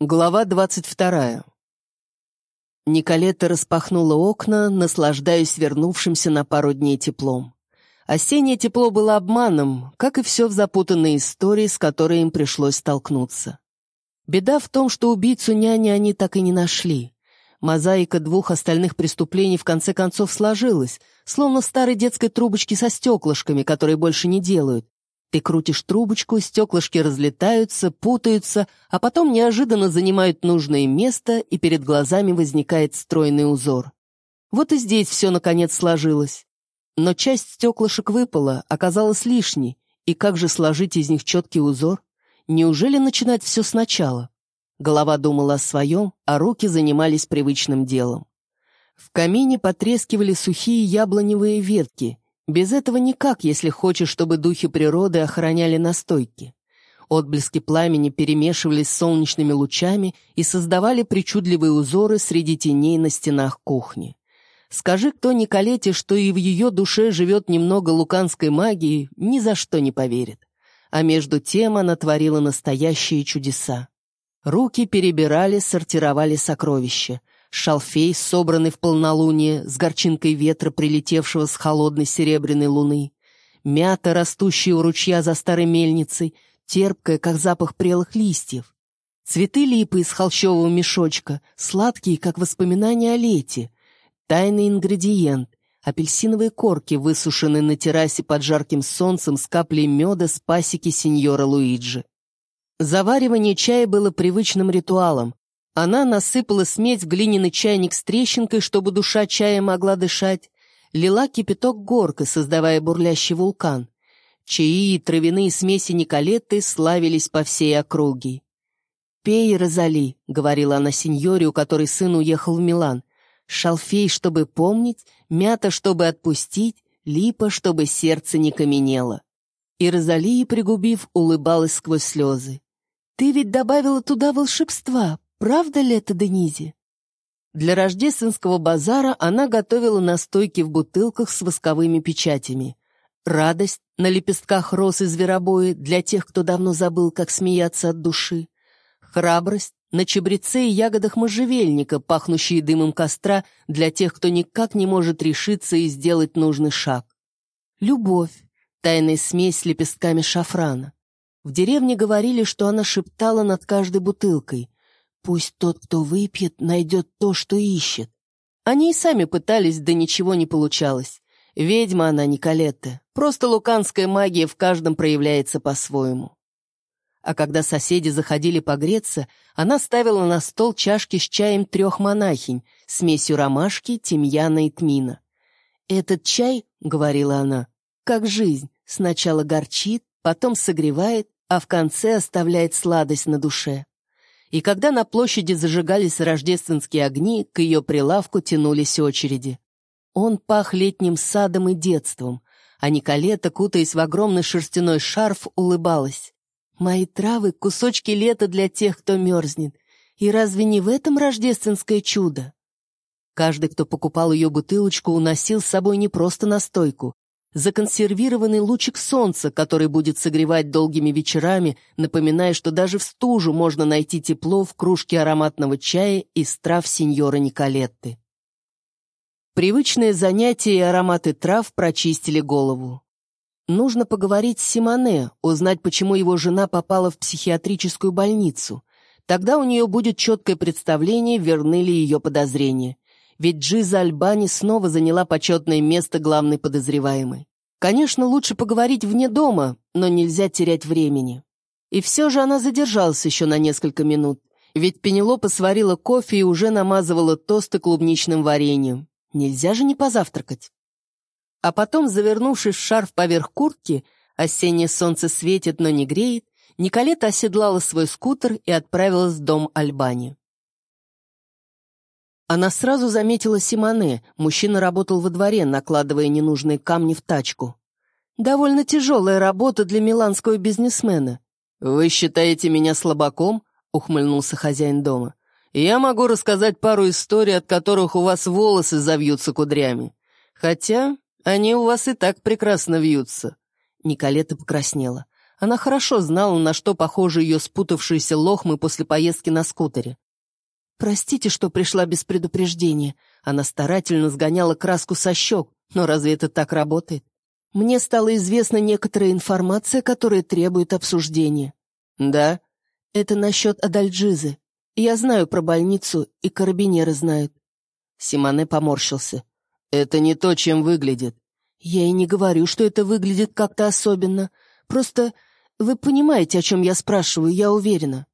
Глава двадцать вторая. Николета распахнула окна, наслаждаясь вернувшимся на пару дней теплом. Осеннее тепло было обманом, как и все в запутанной истории, с которой им пришлось столкнуться. Беда в том, что убийцу няни они так и не нашли. Мозаика двух остальных преступлений в конце концов сложилась, словно в старой детской трубочке со стеклышками, которые больше не делают, ты крутишь трубочку, стеклышки разлетаются, путаются, а потом неожиданно занимают нужное место, и перед глазами возникает стройный узор. Вот и здесь все наконец сложилось. Но часть стеклышек выпала, оказалась лишней, и как же сложить из них четкий узор? Неужели начинать все сначала? Голова думала о своем, а руки занимались привычным делом. В камине потрескивали сухие яблоневые ветки, без этого никак, если хочешь, чтобы духи природы охраняли настойки. Отблески пламени перемешивались с солнечными лучами и создавали причудливые узоры среди теней на стенах кухни. Скажи кто Николете, что и в ее душе живет немного луканской магии, ни за что не поверит. А между тем она творила настоящие чудеса. Руки перебирали, сортировали сокровища — шалфей, собранный в полнолуние, с горчинкой ветра, прилетевшего с холодной серебряной луны, мята, растущая у ручья за старой мельницей, терпкая, как запах прелых листьев, цветы липы из холщового мешочка, сладкие, как воспоминания о лете, тайный ингредиент, апельсиновые корки, высушенные на террасе под жарким солнцем с каплей меда с пасеки сеньора Луиджи. Заваривание чая было привычным ритуалом, она насыпала смесь в глиняный чайник с трещинкой, чтобы душа чая могла дышать, лила кипяток горкой, создавая бурлящий вулкан. Чаи и травяные смеси Николетты славились по всей округе. «Пей, Розали», — говорила она сеньоре, у которой сын уехал в Милан. «Шалфей, чтобы помнить, мята, чтобы отпустить, липа, чтобы сердце не каменело». И Розалия, пригубив, улыбалась сквозь слезы. «Ты ведь добавила туда волшебства, Правда ли это, Денизи? Для рождественского базара она готовила настойки в бутылках с восковыми печатями. Радость на лепестках роз и зверобои для тех, кто давно забыл, как смеяться от души. Храбрость на чабреце и ягодах можжевельника, пахнущие дымом костра для тех, кто никак не может решиться и сделать нужный шаг. Любовь, тайная смесь с лепестками шафрана. В деревне говорили, что она шептала над каждой бутылкой. Пусть тот, кто выпьет, найдет то, что ищет. Они и сами пытались, да ничего не получалось. Ведьма она, Николетта. Просто луканская магия в каждом проявляется по-своему. А когда соседи заходили погреться, она ставила на стол чашки с чаем трех монахинь, смесью ромашки, тимьяна и тмина. «Этот чай, — говорила она, — как жизнь, сначала горчит, потом согревает, а в конце оставляет сладость на душе» и когда на площади зажигались рождественские огни, к ее прилавку тянулись очереди. Он пах летним садом и детством, а Николета, кутаясь в огромный шерстяной шарф, улыбалась. «Мои травы — кусочки лета для тех, кто мерзнет. И разве не в этом рождественское чудо?» Каждый, кто покупал ее бутылочку, уносил с собой не просто настойку, законсервированный лучик солнца, который будет согревать долгими вечерами, напоминая, что даже в стужу можно найти тепло в кружке ароматного чая из трав сеньора Николетты. Привычные занятия и ароматы трав прочистили голову. Нужно поговорить с Симоне, узнать, почему его жена попала в психиатрическую больницу. Тогда у нее будет четкое представление, верны ли ее подозрения ведь Джиза Альбани снова заняла почетное место главной подозреваемой. Конечно, лучше поговорить вне дома, но нельзя терять времени. И все же она задержалась еще на несколько минут, ведь Пенелопа сварила кофе и уже намазывала тосты клубничным вареньем. Нельзя же не позавтракать. А потом, завернувшись в шарф поверх куртки, осеннее солнце светит, но не греет, Николета оседлала свой скутер и отправилась в дом Альбани. Она сразу заметила Симоне. Мужчина работал во дворе, накладывая ненужные камни в тачку. «Довольно тяжелая работа для миланского бизнесмена». «Вы считаете меня слабаком?» — ухмыльнулся хозяин дома. «Я могу рассказать пару историй, от которых у вас волосы завьются кудрями. Хотя они у вас и так прекрасно вьются». Николета покраснела. Она хорошо знала, на что похожи ее спутавшиеся лохмы после поездки на скутере. «Простите, что пришла без предупреждения». Она старательно сгоняла краску со щек, но разве это так работает? Мне стала известна некоторая информация, которая требует обсуждения. Да? Это насчет Адальджизы. Я знаю про больницу, и карабинеры знают. Симоне поморщился. Это не то, чем выглядит. Я и не говорю, что это выглядит как-то особенно. Просто вы понимаете, о чем я спрашиваю, я уверена.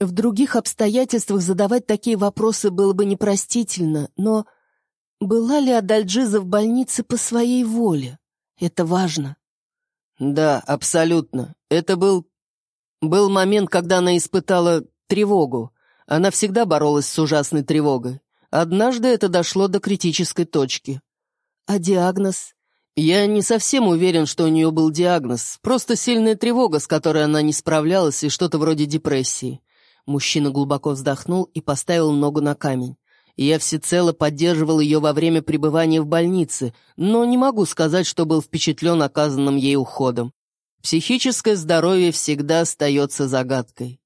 В других обстоятельствах задавать такие вопросы было бы непростительно, но была ли Адальджиза в больнице по своей воле? Это важно. Да, абсолютно. Это был... Был момент, когда она испытала тревогу. Она всегда боролась с ужасной тревогой. Однажды это дошло до критической точки. А диагноз? Я не совсем уверен, что у нее был диагноз. Просто сильная тревога, с которой она не справлялась, и что-то вроде депрессии. Мужчина глубоко вздохнул и поставил ногу на камень. Я всецело поддерживал ее во время пребывания в больнице, но не могу сказать, что был впечатлен оказанным ей уходом. Психическое здоровье всегда остается загадкой.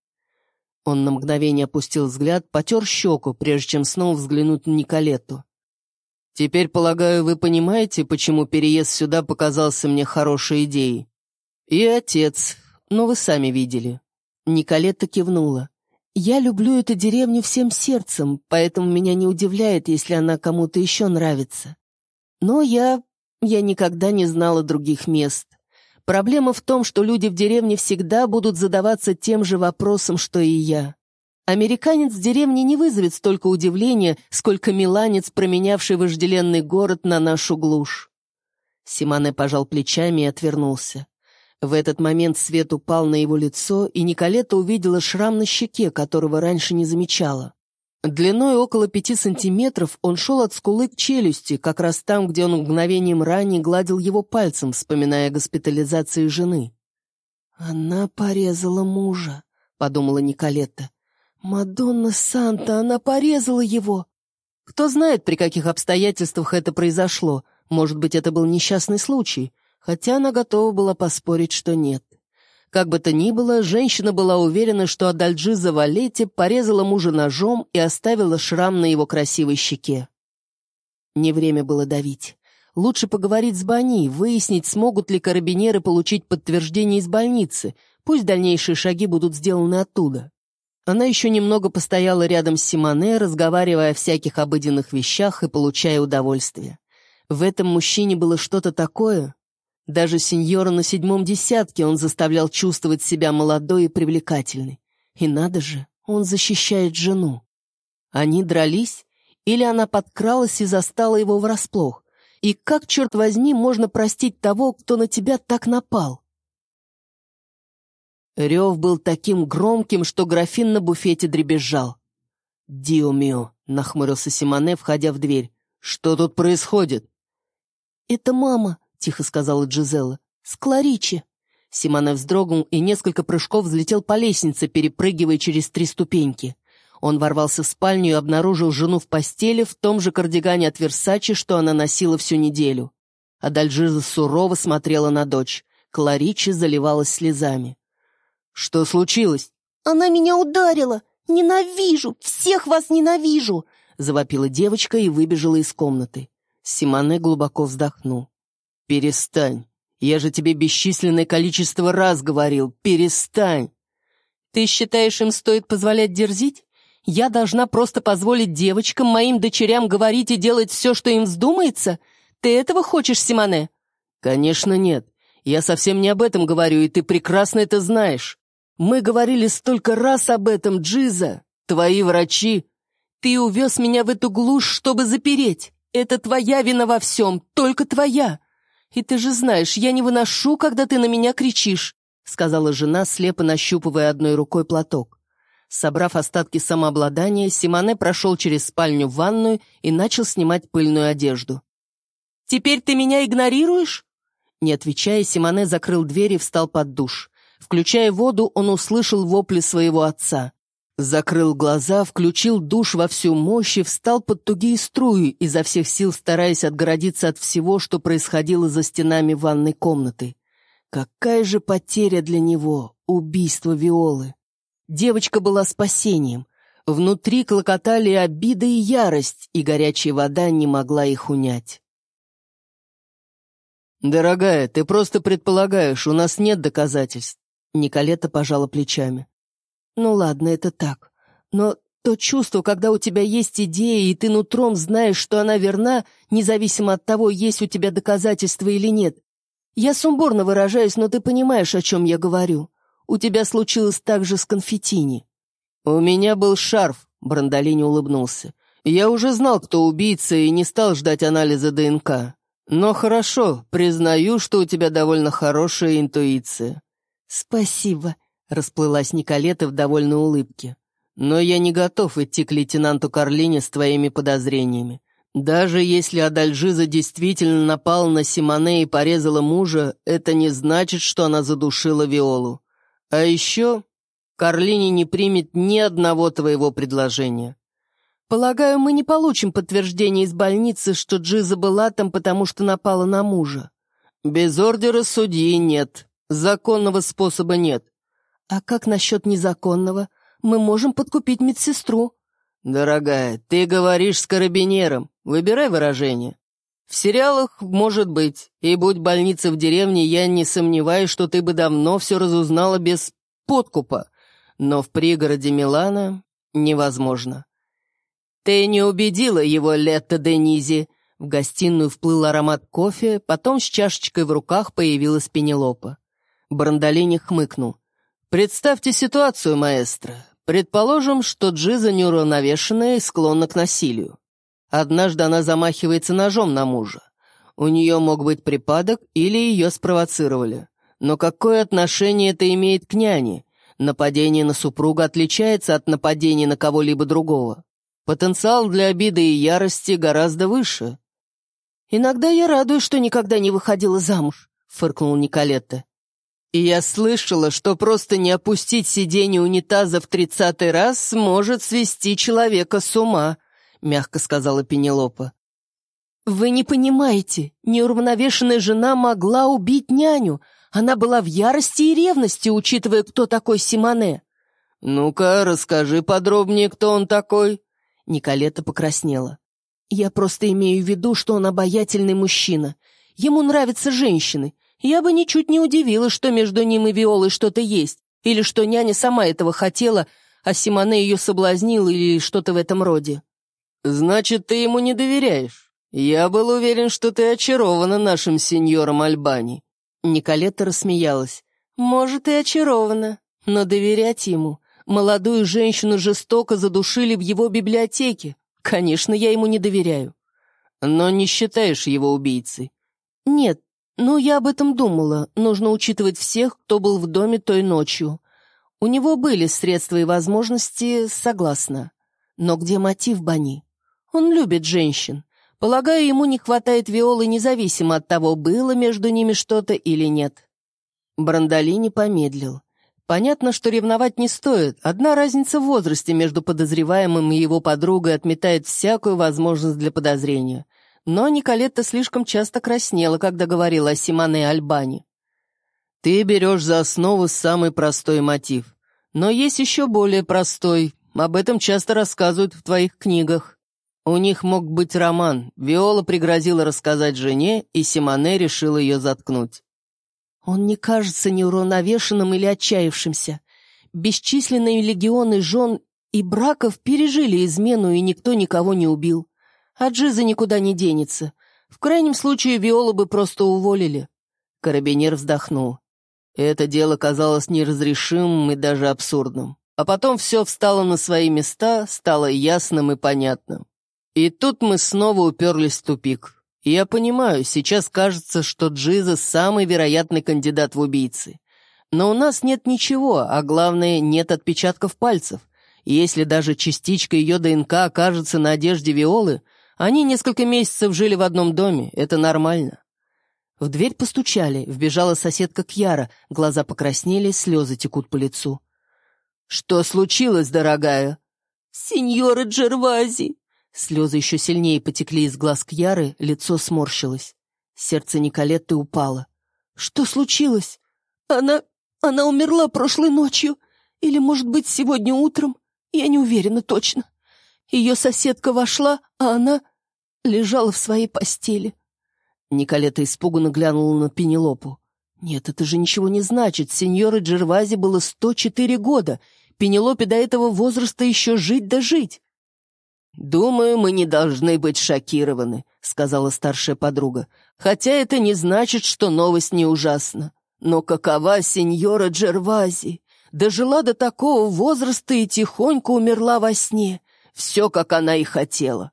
Он на мгновение опустил взгляд, потер щеку, прежде чем снова взглянуть на Николетту. «Теперь, полагаю, вы понимаете, почему переезд сюда показался мне хорошей идеей?» «И отец, но вы сами видели». Николетта кивнула. Я люблю эту деревню всем сердцем, поэтому меня не удивляет, если она кому-то еще нравится. Но я... я никогда не знала других мест. Проблема в том, что люди в деревне всегда будут задаваться тем же вопросом, что и я. Американец в деревне не вызовет столько удивления, сколько миланец, променявший вожделенный город на нашу глушь. Симоне пожал плечами и отвернулся. В этот момент свет упал на его лицо, и Николета увидела шрам на щеке, которого раньше не замечала. Длиной около пяти сантиметров он шел от скулы к челюсти, как раз там, где он мгновением ранее гладил его пальцем, вспоминая госпитализацию жены. «Она порезала мужа», — подумала Николетта. «Мадонна Санта, она порезала его!» Кто знает, при каких обстоятельствах это произошло. Может быть, это был несчастный случай хотя она готова была поспорить, что нет. Как бы то ни было, женщина была уверена, что Адальджиза Валетти порезала мужа ножом и оставила шрам на его красивой щеке. Не время было давить. Лучше поговорить с Бани, выяснить, смогут ли карабинеры получить подтверждение из больницы, пусть дальнейшие шаги будут сделаны оттуда. Она еще немного постояла рядом с Симоне, разговаривая о всяких обыденных вещах и получая удовольствие. В этом мужчине было что-то такое, даже сеньора на седьмом десятке он заставлял чувствовать себя молодой и привлекательной. И надо же, он защищает жену. Они дрались, или она подкралась и застала его врасплох. И как, черт возьми, можно простить того, кто на тебя так напал? Рев был таким громким, что графин на буфете дребезжал. «Дио мио», — нахмурился Симоне, входя в дверь. «Что тут происходит?» «Это мама», — тихо сказала Джизелла. «С Кларичи». Симоне вздрогнул и несколько прыжков взлетел по лестнице, перепрыгивая через три ступеньки. Он ворвался в спальню и обнаружил жену в постели в том же кардигане от Версачи, что она носила всю неделю. Адальжиза сурово смотрела на дочь. Кларичи заливалась слезами. «Что случилось?» «Она меня ударила! Ненавижу! Всех вас ненавижу!» Завопила девочка и выбежала из комнаты. Симоне глубоко вздохнул. «Перестань. Я же тебе бесчисленное количество раз говорил. Перестань!» «Ты считаешь, им стоит позволять дерзить? Я должна просто позволить девочкам, моим дочерям говорить и делать все, что им вздумается? Ты этого хочешь, Симоне?» «Конечно нет. Я совсем не об этом говорю, и ты прекрасно это знаешь. Мы говорили столько раз об этом, Джиза. Твои врачи...» «Ты увез меня в эту глушь, чтобы запереть. Это твоя вина во всем, только твоя. «И ты же знаешь, я не выношу, когда ты на меня кричишь», сказала жена, слепо нащупывая одной рукой платок. Собрав остатки самообладания, Симоне прошел через спальню в ванную и начал снимать пыльную одежду. «Теперь ты меня игнорируешь?» Не отвечая, Симоне закрыл дверь и встал под душ. Включая воду, он услышал вопли своего отца. Закрыл глаза, включил душ во всю мощь и встал под тугие струи, изо всех сил стараясь отгородиться от всего, что происходило за стенами ванной комнаты. Какая же потеря для него, убийство Виолы. Девочка была спасением. Внутри клокотали обида и ярость, и горячая вода не могла их унять. «Дорогая, ты просто предполагаешь, у нас нет доказательств». Николета пожала плечами. «Ну ладно, это так. Но то чувство, когда у тебя есть идея, и ты нутром знаешь, что она верна, независимо от того, есть у тебя доказательства или нет. Я сумбурно выражаюсь, но ты понимаешь, о чем я говорю. У тебя случилось так же с конфетини». «У меня был шарф», — Брандолини улыбнулся. «Я уже знал, кто убийца, и не стал ждать анализа ДНК. Но хорошо, признаю, что у тебя довольно хорошая интуиция». «Спасибо», — расплылась Николета в довольной улыбке. «Но я не готов идти к лейтенанту Карлине с твоими подозрениями. Даже если Адальжиза действительно напал на Симоне и порезала мужа, это не значит, что она задушила Виолу. А еще Карлини не примет ни одного твоего предложения. Полагаю, мы не получим подтверждения из больницы, что Джиза была там, потому что напала на мужа. Без ордера судьи нет. Законного способа нет. А как насчет незаконного? Мы можем подкупить медсестру. Дорогая, ты говоришь с карабинером. Выбирай выражение. В сериалах, может быть, и будь больница в деревне, я не сомневаюсь, что ты бы давно все разузнала без подкупа. Но в пригороде Милана невозможно. «Ты не убедила его, Летто Денизи!» В гостиную вплыл аромат кофе, потом с чашечкой в руках появилась Пенелопа. Брандолини хмыкнул. «Представьте ситуацию, маэстро. Предположим, что Джиза неуравновешенная и склонна к насилию. Однажды она замахивается ножом на мужа. У нее мог быть припадок или ее спровоцировали. Но какое отношение это имеет к няне? Нападение на супруга отличается от нападения на кого-либо другого. Потенциал для обиды и ярости гораздо выше. «Иногда я радуюсь, что никогда не выходила замуж», — фыркнул Николетта. «И я слышала, что просто не опустить сиденье унитаза в тридцатый раз может свести человека с ума», — мягко сказала Пенелопа. «Вы не понимаете, неуравновешенная жена могла убить няню. Она была в ярости и ревности, учитывая, кто такой Симоне». «Ну-ка, расскажи подробнее, кто он такой», Николета покраснела. «Я просто имею в виду, что он обаятельный мужчина. Ему нравятся женщины. Я бы ничуть не удивилась, что между ним и Виолой что-то есть, или что няня сама этого хотела, а Симоне ее соблазнил или что-то в этом роде». «Значит, ты ему не доверяешь? Я был уверен, что ты очарована нашим сеньором Альбани». Николета рассмеялась. «Может, и очарована, но доверять ему Молодую женщину жестоко задушили в его библиотеке. Конечно, я ему не доверяю. Но не считаешь его убийцей? Нет, ну я об этом думала. Нужно учитывать всех, кто был в доме той ночью. У него были средства и возможности, согласна. Но где мотив Бани? Он любит женщин. Полагаю, ему не хватает Виолы независимо от того, было между ними что-то или нет. Брандолини помедлил. Понятно, что ревновать не стоит. Одна разница в возрасте между подозреваемым и его подругой отметает всякую возможность для подозрения. Но Николетта слишком часто краснела, когда говорила о Симоне Альбани. «Ты берешь за основу самый простой мотив. Но есть еще более простой. Об этом часто рассказывают в твоих книгах. У них мог быть роман. Виола пригрозила рассказать жене, и Симоне решил ее заткнуть. Он не кажется неуравновешенным или отчаявшимся. Бесчисленные легионы жен и браков пережили измену, и никто никого не убил. А Джиза никуда не денется. В крайнем случае Виолу бы просто уволили. Карабинер вздохнул. Это дело казалось неразрешимым и даже абсурдным. А потом все встало на свои места, стало ясным и понятным. И тут мы снова уперлись в тупик. Я понимаю, сейчас кажется, что Джиза самый вероятный кандидат в убийцы. Но у нас нет ничего, а главное, нет отпечатков пальцев. И если даже частичка ее ДНК окажется на одежде Виолы, они несколько месяцев жили в одном доме, это нормально. В дверь постучали, вбежала соседка Кьяра, глаза покраснели, слезы текут по лицу. «Что случилось, дорогая?» «Сеньора Джервази!» Слезы еще сильнее потекли из глаз Кьяры, лицо сморщилось. Сердце Николетты упало. Что случилось? Она... она умерла прошлой ночью. Или, может быть, сегодня утром? Я не уверена точно. Ее соседка вошла, а она лежала в своей постели. Николета испуганно глянула на Пенелопу. «Нет, это же ничего не значит. Сеньоре Джервази было 104 года. Пенелопе до этого возраста еще жить да жить». «Думаю, мы не должны быть шокированы», — сказала старшая подруга. «Хотя это не значит, что новость не ужасна. Но какова сеньора Джервази? Дожила до такого возраста и тихонько умерла во сне. Все, как она и хотела».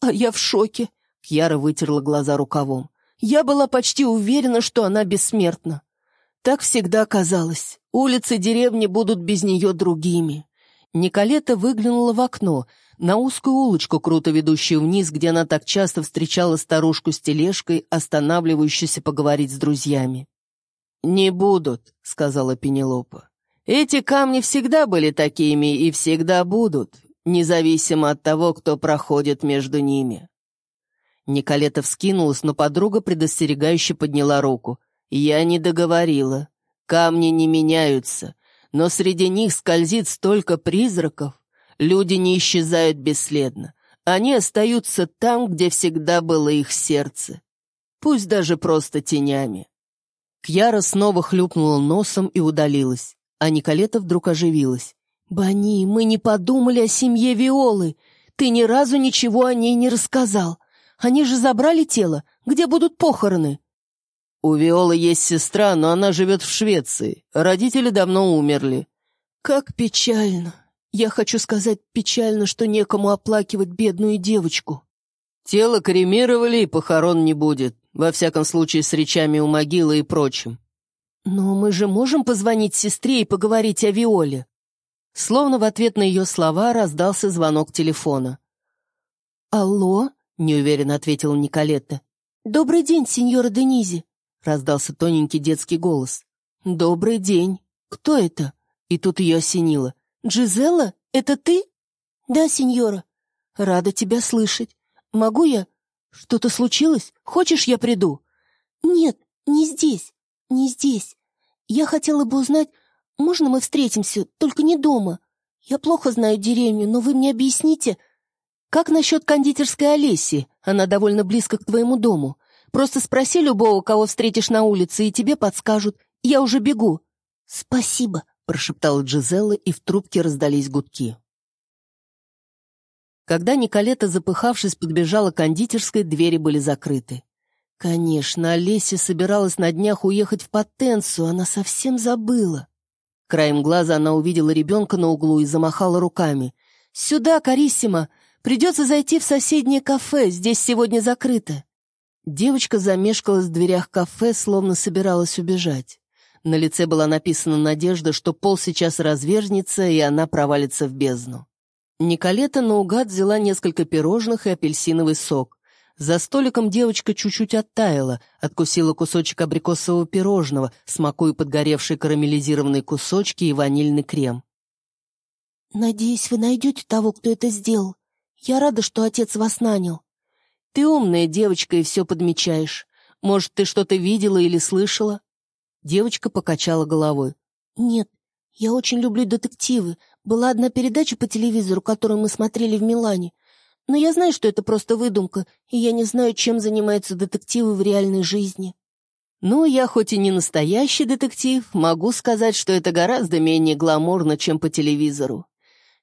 «А я в шоке», — Кьяра вытерла глаза рукавом. «Я была почти уверена, что она бессмертна. Так всегда казалось. Улицы деревни будут без нее другими». Николета выглянула в окно, на узкую улочку, круто ведущую вниз, где она так часто встречала старушку с тележкой, останавливающуюся поговорить с друзьями. «Не будут», — сказала Пенелопа. «Эти камни всегда были такими и всегда будут, независимо от того, кто проходит между ними». Николета вскинулась, но подруга предостерегающе подняла руку. «Я не договорила. Камни не меняются, но среди них скользит столько призраков. Люди не исчезают бесследно. Они остаются там, где всегда было их сердце. Пусть даже просто тенями». Кьяра снова хлюпнула носом и удалилась, а Николета вдруг оживилась. «Бани, мы не подумали о семье Виолы. Ты ни разу ничего о ней не рассказал. Они же забрали тело. Где будут похороны?» «У Виолы есть сестра, но она живет в Швеции. Родители давно умерли». «Как печально. Я хочу сказать, печально, что некому оплакивать бедную девочку». «Тело кремировали, и похорон не будет. Во всяком случае, с речами у могилы и прочим». «Но мы же можем позвонить сестре и поговорить о Виоле?» Словно в ответ на ее слова раздался звонок телефона. «Алло?» — неуверенно ответила Николетта. «Добрый день, сеньора Денизи», — раздался тоненький детский голос. «Добрый день. Кто это?» И тут ее осенило. «Джизелла, это ты?» «Да, сеньора». «Рада тебя слышать. Могу я?» «Что-то случилось? Хочешь, я приду?» «Нет, не здесь, не здесь. Я хотела бы узнать, можно мы встретимся, только не дома? Я плохо знаю деревню, но вы мне объясните...» «Как насчет кондитерской Олеси? Она довольно близко к твоему дому. Просто спроси любого, кого встретишь на улице, и тебе подскажут. Я уже бегу». «Спасибо», — прошептала Джизелла, и в трубке раздались гудки. Когда Николета, запыхавшись, подбежала к кондитерской, двери были закрыты. Конечно, Олеся собиралась на днях уехать в Потенцию, она совсем забыла. Краем глаза она увидела ребенка на углу и замахала руками. «Сюда, Кариссима! Придется зайти в соседнее кафе, здесь сегодня закрыто». Девочка замешкалась в дверях кафе, словно собиралась убежать. На лице была написана надежда, что пол сейчас разверзнется, и она провалится в бездну. Николета наугад взяла несколько пирожных и апельсиновый сок. За столиком девочка чуть-чуть оттаяла, откусила кусочек абрикосового пирожного, смакуя подгоревшие карамелизированные кусочки и ванильный крем. «Надеюсь, вы найдете того, кто это сделал. Я рада, что отец вас нанял. Ты умная девочка и все подмечаешь. Может, ты что-то видела или слышала?» Девочка покачала головой. «Нет, я очень люблю детективы. Была одна передача по телевизору, которую мы смотрели в Милане. Но я знаю, что это просто выдумка, и я не знаю, чем занимаются детективы в реальной жизни. Ну, я хоть и не настоящий детектив, могу сказать, что это гораздо менее гламурно, чем по телевизору.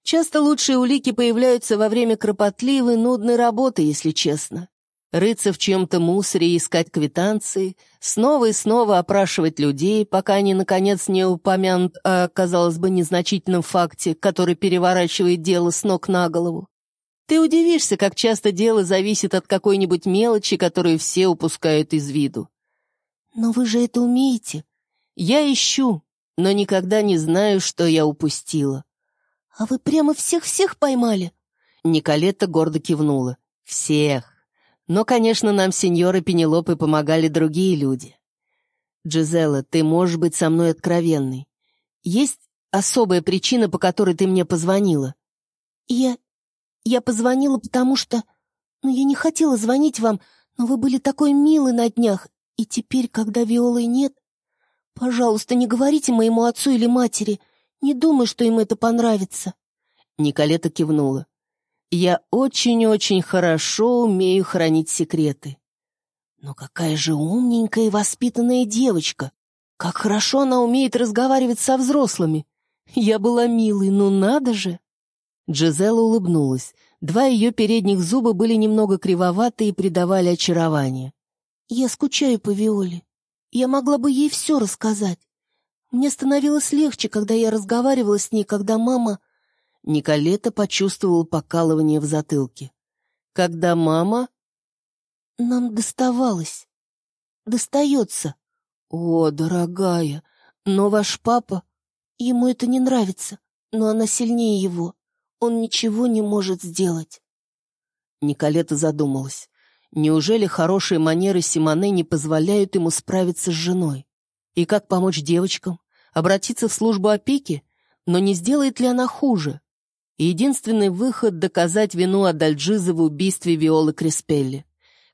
Часто лучшие улики появляются во время кропотливой, нудной работы, если честно. Рыться в чем-то мусоре искать квитанции, снова и снова опрашивать людей, пока они, наконец, не упомянут о, казалось бы, незначительном факте, который переворачивает дело с ног на голову. Ты удивишься, как часто дело зависит от какой-нибудь мелочи, которую все упускают из виду. Но вы же это умеете. Я ищу, но никогда не знаю, что я упустила. А вы прямо всех-всех поймали? Николетта гордо кивнула. Всех. Но, конечно, нам сеньоры Пенелопы помогали другие люди. Джизелла, ты можешь быть со мной откровенной. Есть особая причина, по которой ты мне позвонила? Я я позвонила, потому что... Ну, я не хотела звонить вам, но вы были такой милый на днях. И теперь, когда Виолы нет... Пожалуйста, не говорите моему отцу или матери. Не думай, что им это понравится. Николета кивнула. «Я очень-очень хорошо умею хранить секреты». «Но какая же умненькая и воспитанная девочка! Как хорошо она умеет разговаривать со взрослыми! Я была милой, ну надо же!» Джизела улыбнулась. Два ее передних зуба были немного кривоваты и придавали очарование. «Я скучаю по Виоле. Я могла бы ей все рассказать. Мне становилось легче, когда я разговаривала с ней, когда мама...» Николета почувствовала покалывание в затылке. «Когда мама...» «Нам доставалось. Достается». «О, дорогая, но ваш папа...» «Ему это не нравится, но она сильнее его. Он ничего не может сделать». Николета задумалась. Неужели хорошие манеры Симоне не позволяют ему справиться с женой? И как помочь девочкам? Обратиться в службу опеки? Но не сделает ли она хуже? единственный выход — доказать вину Адальджиза в убийстве Виолы Криспелли.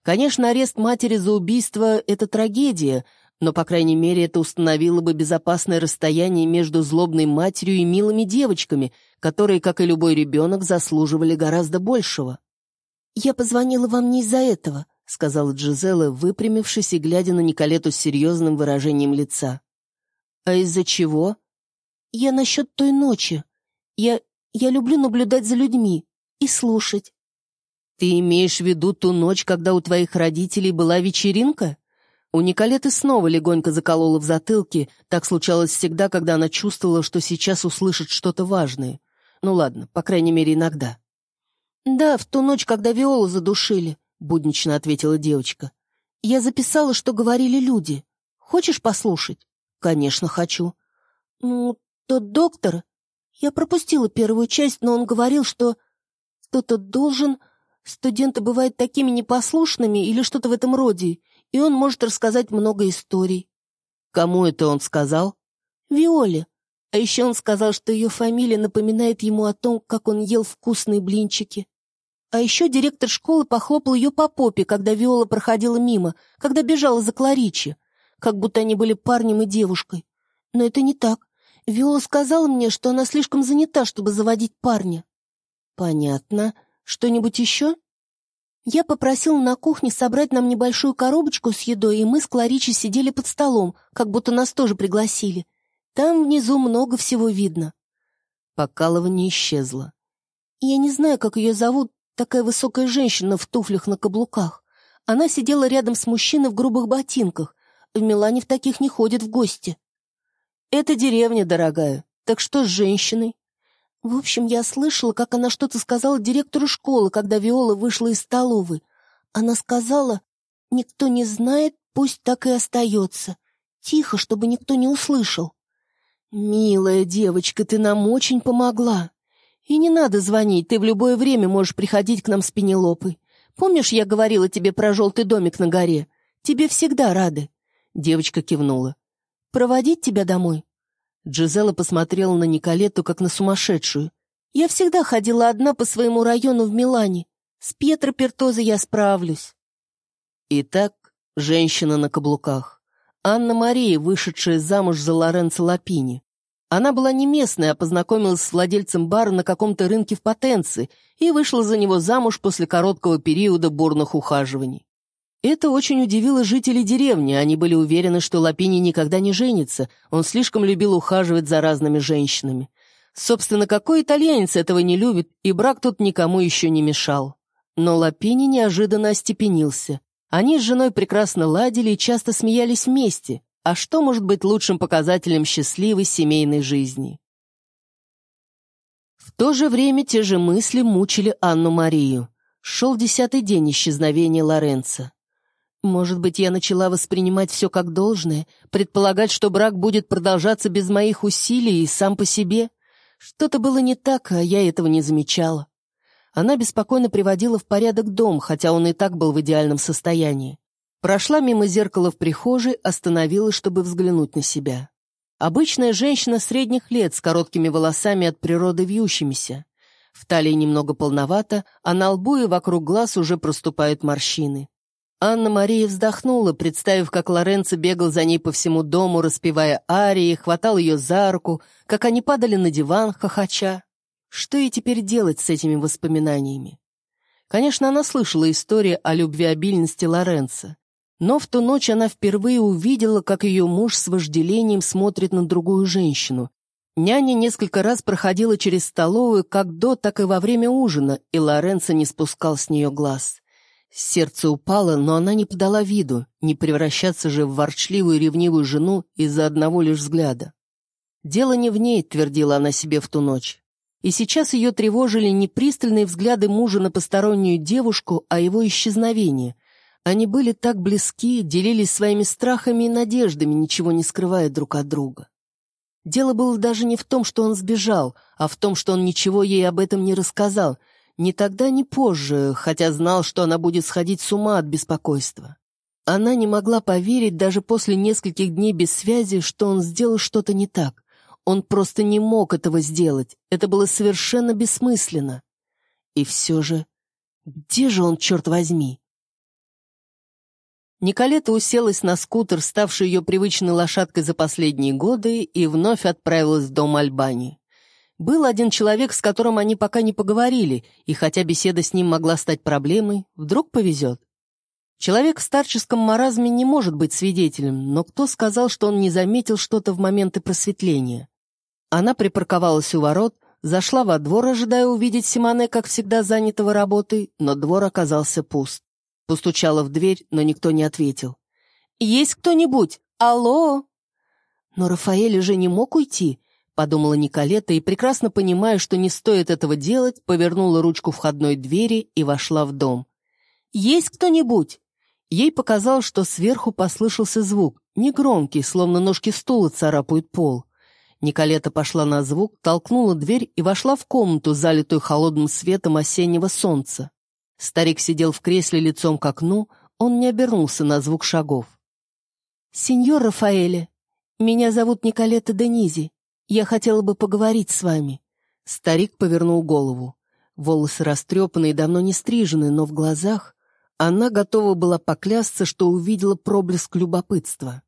Конечно, арест матери за убийство — это трагедия, но, по крайней мере, это установило бы безопасное расстояние между злобной матерью и милыми девочками, которые, как и любой ребенок, заслуживали гораздо большего. «Я позвонила вам не из-за этого», — сказала Джизела, выпрямившись и глядя на Николету с серьезным выражением лица. «А из-за чего?» «Я насчет той ночи. Я... я люблю наблюдать за людьми и слушать». «Ты имеешь в виду ту ночь, когда у твоих родителей была вечеринка?» У Николеты снова легонько заколола в затылке, так случалось всегда, когда она чувствовала, что сейчас услышит что-то важное. Ну ладно, по крайней мере, иногда. «Да, в ту ночь, когда Виолу задушили», — буднично ответила девочка. «Я записала, что говорили люди. Хочешь послушать?» «Конечно, хочу». «Ну, тот доктор...» Я пропустила первую часть, но он говорил, что кто-то должен... Студенты бывают такими непослушными или что-то в этом роде, и он может рассказать много историй. Кому это он сказал? Виоле. А еще он сказал, что ее фамилия напоминает ему о том, как он ел вкусные блинчики. А еще директор школы похлопал ее по попе, когда Виола проходила мимо, когда бежала за Кларичи, как будто они были парнем и девушкой. Но это не так. Виола сказала мне, что она слишком занята, чтобы заводить парня. Понятно. Что-нибудь еще? Я попросила на кухне собрать нам небольшую коробочку с едой, и мы с Кларичи сидели под столом, как будто нас тоже пригласили. Там внизу много всего видно. Покалывание исчезло. Я не знаю, как ее зовут, такая высокая женщина в туфлях на каблуках. Она сидела рядом с мужчиной в грубых ботинках. В Милане в таких не ходят в гости. Это деревня, дорогая. Так что с женщиной? В общем, я слышала, как она что-то сказала директору школы, когда Виола вышла из столовой. Она сказала, никто не знает, пусть так и остается. Тихо, чтобы никто не услышал. «Милая девочка, ты нам очень помогла. И не надо звонить, ты в любое время можешь приходить к нам с Пенелопой. Помнишь, я говорила тебе про желтый домик на горе? Тебе всегда рады». Девочка кивнула. «Проводить тебя домой?» Джизела посмотрела на Николетту, как на сумасшедшую. «Я всегда ходила одна по своему району в Милане. С Пьетро Пертоза я справлюсь». Итак, женщина на каблуках. Анна-Мария, вышедшая замуж за Лоренцо Лапини. Она была не местная, а познакомилась с владельцем бара на каком-то рынке в Потенции и вышла за него замуж после короткого периода бурных ухаживаний. Это очень удивило жителей деревни, они были уверены, что Лапини никогда не женится, он слишком любил ухаживать за разными женщинами. Собственно, какой итальянец этого не любит, и брак тут никому еще не мешал. Но Лапини неожиданно остепенился. Они с женой прекрасно ладили и часто смеялись вместе. А что может быть лучшим показателем счастливой семейной жизни? В то же время те же мысли мучили Анну-Марию. Шел десятый день исчезновения Лоренца. Может быть, я начала воспринимать все как должное, предполагать, что брак будет продолжаться без моих усилий и сам по себе? Что-то было не так, а я этого не замечала. Она беспокойно приводила в порядок дом, хотя он и так был в идеальном состоянии. Прошла мимо зеркала в прихожей, остановилась, чтобы взглянуть на себя. Обычная женщина средних лет с короткими волосами от природы вьющимися. В талии немного полновато, а на лбу и вокруг глаз уже проступают морщины. Анна-Мария вздохнула, представив, как Лоренцо бегал за ней по всему дому, распевая арии, хватал ее за руку, как они падали на диван, хохоча. Что ей теперь делать с этими воспоминаниями? Конечно, она слышала истории о любвеобильности Лоренцо. Но в ту ночь она впервые увидела, как ее муж с вожделением смотрит на другую женщину. Няня несколько раз проходила через столовую как до, так и во время ужина, и Лоренцо не спускал с нее глаз. Сердце упало, но она не подала виду, не превращаться же в ворчливую ревнивую жену из-за одного лишь взгляда. «Дело не в ней», — твердила она себе в ту ночь. И сейчас ее тревожили не пристальные взгляды мужа на постороннюю девушку, а его исчезновение. Они были так близки, делились своими страхами и надеждами, ничего не скрывая друг от друга. Дело было даже не в том, что он сбежал, а в том, что он ничего ей об этом не рассказал — ни тогда, ни позже, хотя знал, что она будет сходить с ума от беспокойства. Она не могла поверить даже после нескольких дней без связи, что он сделал что-то не так. Он просто не мог этого сделать. Это было совершенно бессмысленно. И все же, где же он, черт возьми? Николета уселась на скутер, ставший ее привычной лошадкой за последние годы, и вновь отправилась в дом Альбани. Был один человек, с которым они пока не поговорили, и хотя беседа с ним могла стать проблемой, вдруг повезет. Человек в старческом маразме не может быть свидетелем, но кто сказал, что он не заметил что-то в моменты просветления? Она припарковалась у ворот, зашла во двор, ожидая увидеть Симоне, как всегда, занятого работой, но двор оказался пуст. Постучала в дверь, но никто не ответил. «Есть кто-нибудь? Алло!» Но Рафаэль уже не мог уйти, Подумала Николета и, прекрасно понимая, что не стоит этого делать, повернула ручку входной двери и вошла в дом. «Есть кто-нибудь?» Ей показалось, что сверху послышался звук, негромкий, словно ножки стула царапают пол. Николета пошла на звук, толкнула дверь и вошла в комнату, залитую холодным светом осеннего солнца. Старик сидел в кресле лицом к окну, он не обернулся на звук шагов. «Сеньор Рафаэле, меня зовут Николета Денизи. Я хотела бы поговорить с вами». Старик повернул голову. Волосы растрепаны и давно не стрижены, но в глазах она готова была поклясться, что увидела проблеск любопытства.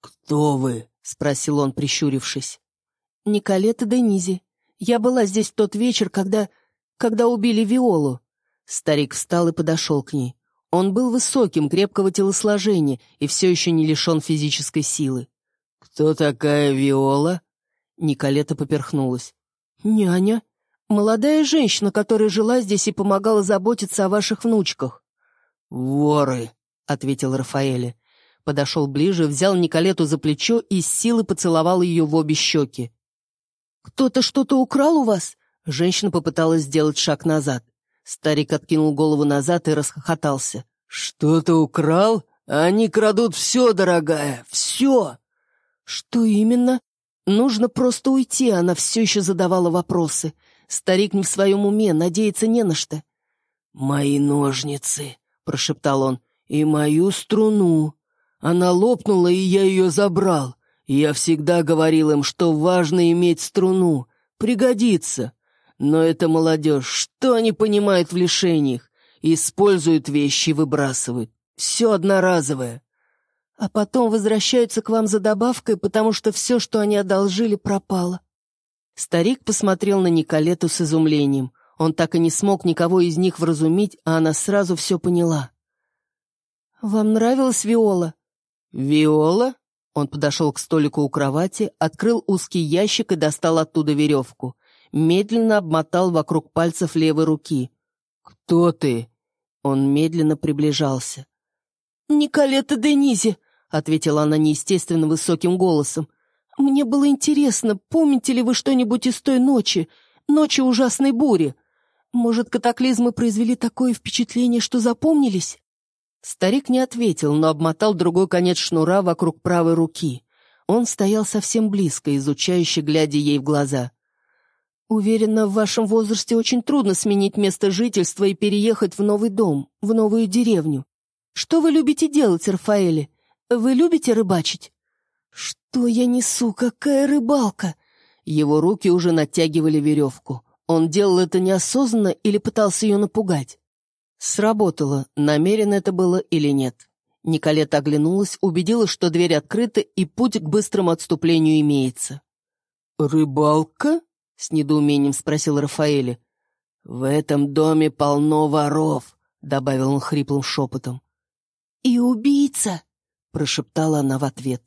«Кто вы?» — спросил он, прищурившись. «Николета Денизи. Я была здесь в тот вечер, когда... когда убили Виолу». Старик встал и подошел к ней. Он был высоким, крепкого телосложения и все еще не лишен физической силы. «Кто такая Виола?» Николета поперхнулась. «Няня. Молодая женщина, которая жила здесь и помогала заботиться о ваших внучках». «Воры», — ответил Рафаэль. Подошел ближе, взял Николету за плечо и с силы поцеловал ее в обе щеки. «Кто-то что-то украл у вас?» Женщина попыталась сделать шаг назад. Старик откинул голову назад и расхохотался. «Что-то украл? Они крадут все, дорогая, все!» «Что именно?» Нужно просто уйти, она все еще задавала вопросы. Старик не в своем уме, надеяться не на что. «Мои ножницы», — прошептал он, — «и мою струну. Она лопнула, и я ее забрал. Я всегда говорил им, что важно иметь струну, пригодится. Но эта молодежь, что они понимают в лишениях? Используют вещи и выбрасывают. Все одноразовое а потом возвращаются к вам за добавкой, потому что все, что они одолжили, пропало». Старик посмотрел на Николету с изумлением. Он так и не смог никого из них вразумить, а она сразу все поняла. «Вам нравилась Виола?» «Виола?» Он подошел к столику у кровати, открыл узкий ящик и достал оттуда веревку. Медленно обмотал вокруг пальцев левой руки. «Кто ты?» Он медленно приближался. «Николета Денизи», — ответила она неестественно высоким голосом. «Мне было интересно, помните ли вы что-нибудь из той ночи, ночи ужасной бури? Может, катаклизмы произвели такое впечатление, что запомнились?» Старик не ответил, но обмотал другой конец шнура вокруг правой руки. Он стоял совсем близко, изучающе глядя ей в глаза. «Уверена, в вашем возрасте очень трудно сменить место жительства и переехать в новый дом, в новую деревню. Что вы любите делать, Рафаэле? Вы любите рыбачить?» «Что я несу? Какая рыбалка?» Его руки уже натягивали веревку. Он делал это неосознанно или пытался ее напугать? Сработало, намеренно это было или нет. Николета оглянулась, убедилась, что дверь открыта и путь к быстрому отступлению имеется. «Рыбалка?» — с недоумением спросил Рафаэль. «В этом доме полно воров», — добавил он хриплым шепотом. «И убийца», — прошептала она в ответ.